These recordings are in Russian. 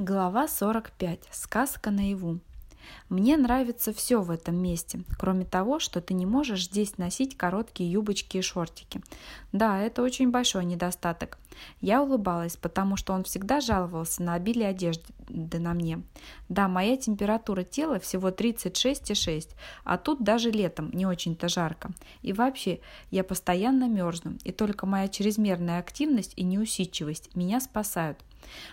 Глава 45. Сказка наяву. Мне нравится все в этом месте, кроме того, что ты не можешь здесь носить короткие юбочки и шортики. Да, это очень большой недостаток. Я улыбалась, потому что он всегда жаловался на обилие одежды на мне. Да, моя температура тела всего 36,6, а тут даже летом не очень-то жарко. И вообще, я постоянно мерзну, и только моя чрезмерная активность и неусидчивость меня спасают.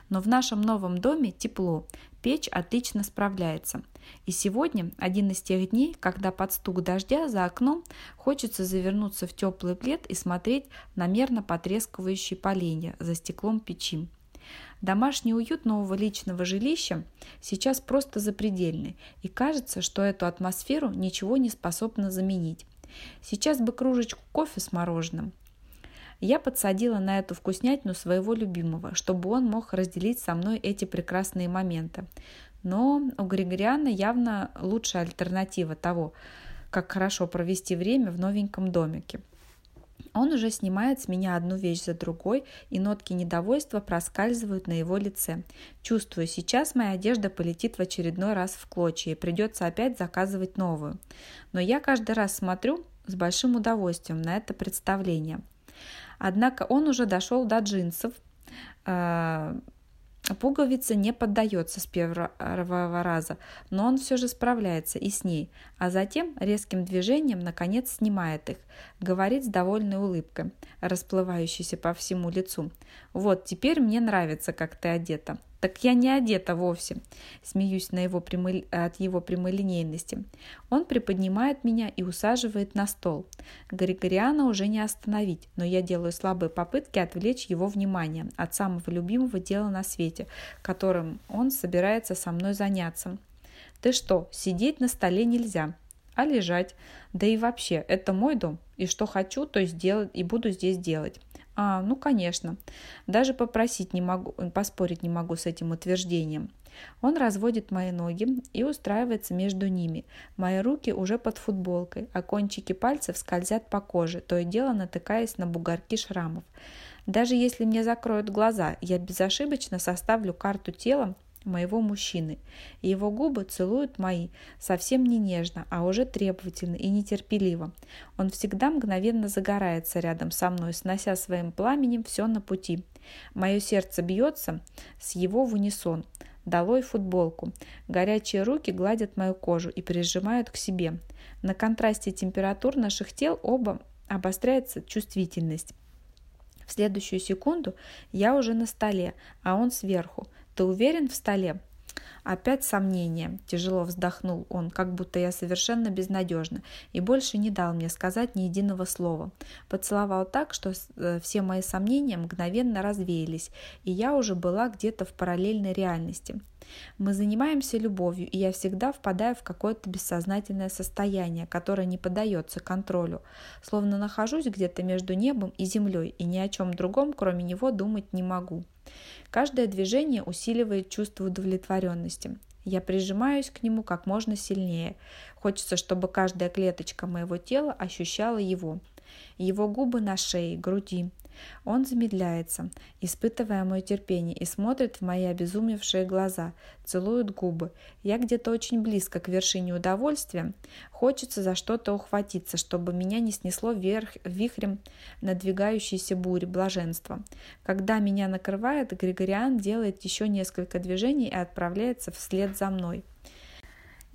Но в нашем новом доме тепло, печь отлично справляется. И сегодня один из тех дней, когда под стук дождя за окном хочется завернуться в теплый плед и смотреть на мерно потрескивающие поленья за стеклом печи. Домашний уют нового личного жилища сейчас просто запредельный, и кажется, что эту атмосферу ничего не способно заменить. Сейчас бы кружечку кофе с мороженым – я подсадила на эту вкуснятину своего любимого, чтобы он мог разделить со мной эти прекрасные моменты. Но у Григориана явно лучшая альтернатива того, как хорошо провести время в новеньком домике. Он уже снимает с меня одну вещь за другой, и нотки недовольства проскальзывают на его лице. Чувствую, сейчас моя одежда полетит в очередной раз в клочья, и придется опять заказывать новую. Но я каждый раз смотрю с большим удовольствием на это представление – Однако он уже дошел до джинсов. А, пуговица не поддается с первого раза, но он все же справляется и с ней, а затем резким движением наконец снимает их, говорит с довольной улыбкой, расплывающейся по всему лицу. «Вот, теперь мне нравится, как ты одета. Так я не одета вовсе. Смеюсь на его прямой, от его прямолинейности. Он приподнимает меня и усаживает на стол. Григориана уже не остановить, но я делаю слабые попытки отвлечь его внимание от самого любимого дела на свете, которым он собирается со мной заняться. Ты что, сидеть на столе нельзя, а лежать. Да и вообще, это мой дом, и что хочу, то сделать и буду здесь делать. А, ну конечно. Даже попросить не могу, поспорить не могу с этим утверждением. Он разводит мои ноги и устраивается между ними. Мои руки уже под футболкой, а кончики пальцев скользят по коже, то и дело натыкаясь на бугорки шрамов. Даже если мне закроют глаза, я безошибочно составлю карту тела моего мужчины. Его губы целуют мои, совсем не нежно, а уже требовательно и нетерпеливо. Он всегда мгновенно загорается рядом со мной, снося своим пламенем все на пути. Мое сердце бьется с его в унисон. Долой футболку. Горячие руки гладят мою кожу и прижимают к себе. На контрасте температур наших тел оба обостряется чувствительность. В следующую секунду я уже на столе, а он сверху. Ты уверен в столе? Опять сомнение. Тяжело вздохнул он, как будто я совершенно безнадежна, и больше не дал мне сказать ни единого слова. Поцеловал так, что э, все мои сомнения мгновенно развеялись, и я уже была где-то в параллельной реальности. Мы занимаемся любовью, и я всегда впадаю в какое-то бессознательное состояние, которое не поддается контролю, словно нахожусь где-то между небом и землей, и ни о чем другом, кроме него, думать не могу. Каждое движение усиливает чувство удовлетворенности. Я прижимаюсь к нему как можно сильнее. Хочется, чтобы каждая клеточка моего тела ощущала его. Его губы на шее, груди, он замедляется, испытывая мое терпение, и смотрит в мои обезумевшие глаза, целует губы. Я где-то очень близко к вершине удовольствия. Хочется за что-то ухватиться, чтобы меня не снесло вверх вихрем надвигающейся бури блаженства. Когда меня накрывает, Григориан делает еще несколько движений и отправляется вслед за мной.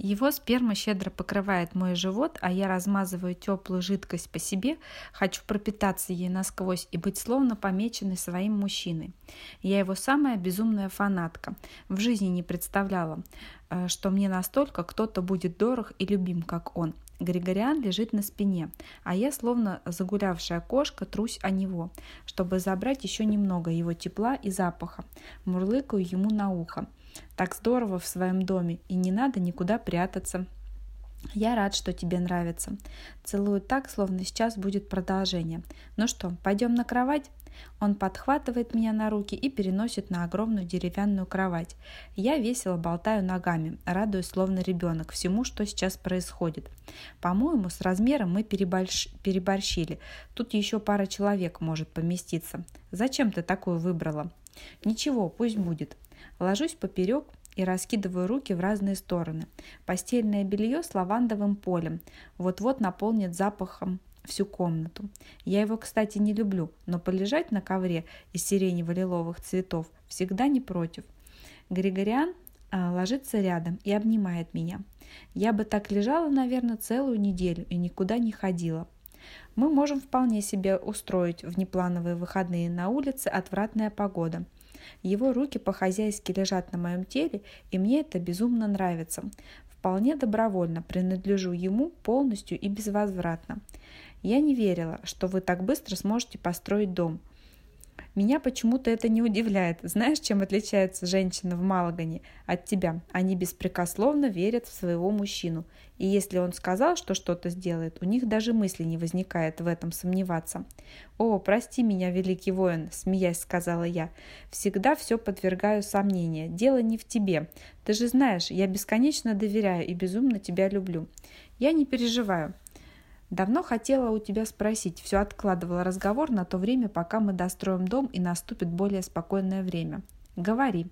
Его сперма щедро покрывает мой живот, а я размазываю теплую жидкость по себе, хочу пропитаться ей насквозь и быть словно помеченной своим мужчиной. Я его самая безумная фанатка. В жизни не представляла, э, что мне настолько кто-то будет дорог и любим, как он. Григориан лежит на спине, а я, словно загулявшая кошка, трусь о него, чтобы забрать еще немного его тепла и запаха. Мурлыкаю ему на ухо. Так здорово в своем доме, и не надо никуда прятаться. Я рад, что тебе нравится. Целую так, словно сейчас будет продолжение. Ну что, пойдем на кровать? Он подхватывает меня на руки и переносит на огромную деревянную кровать. Я весело болтаю ногами, радуясь словно ребенок всему, что сейчас происходит. По-моему, с размером мы переборщ... переборщили. Тут еще пара человек может поместиться. Зачем ты такую выбрала? Ничего, пусть будет. Ложусь поперек и раскидываю руки в разные стороны. Постельное белье с лавандовым полем вот-вот наполнит запахом всю комнату. Я его, кстати, не люблю, но полежать на ковре из сиренево-лиловых цветов всегда не против. Григориан а, ложится рядом и обнимает меня. Я бы так лежала, наверное, целую неделю и никуда не ходила. Мы можем вполне себе устроить внеплановые выходные на улице отвратная погода. Его руки по-хозяйски лежат на моем теле, и мне это безумно нравится. Вполне добровольно принадлежу ему полностью и безвозвратно. Я не верила, что вы так быстро сможете построить дом. Меня почему-то это не удивляет. Знаешь, чем отличается женщина в Малагане от тебя? Они беспрекословно верят в своего мужчину. И если он сказал, что что-то сделает, у них даже мысли не возникает в этом сомневаться. «О, прости меня, великий воин», – смеясь сказала я. «Всегда все подвергаю сомнению. Дело не в тебе. Ты же знаешь, я бесконечно доверяю и безумно тебя люблю. Я не переживаю. Давно хотела у тебя спросить, все откладывала разговор на то время, пока мы достроим дом и наступит более спокойное время. Говори.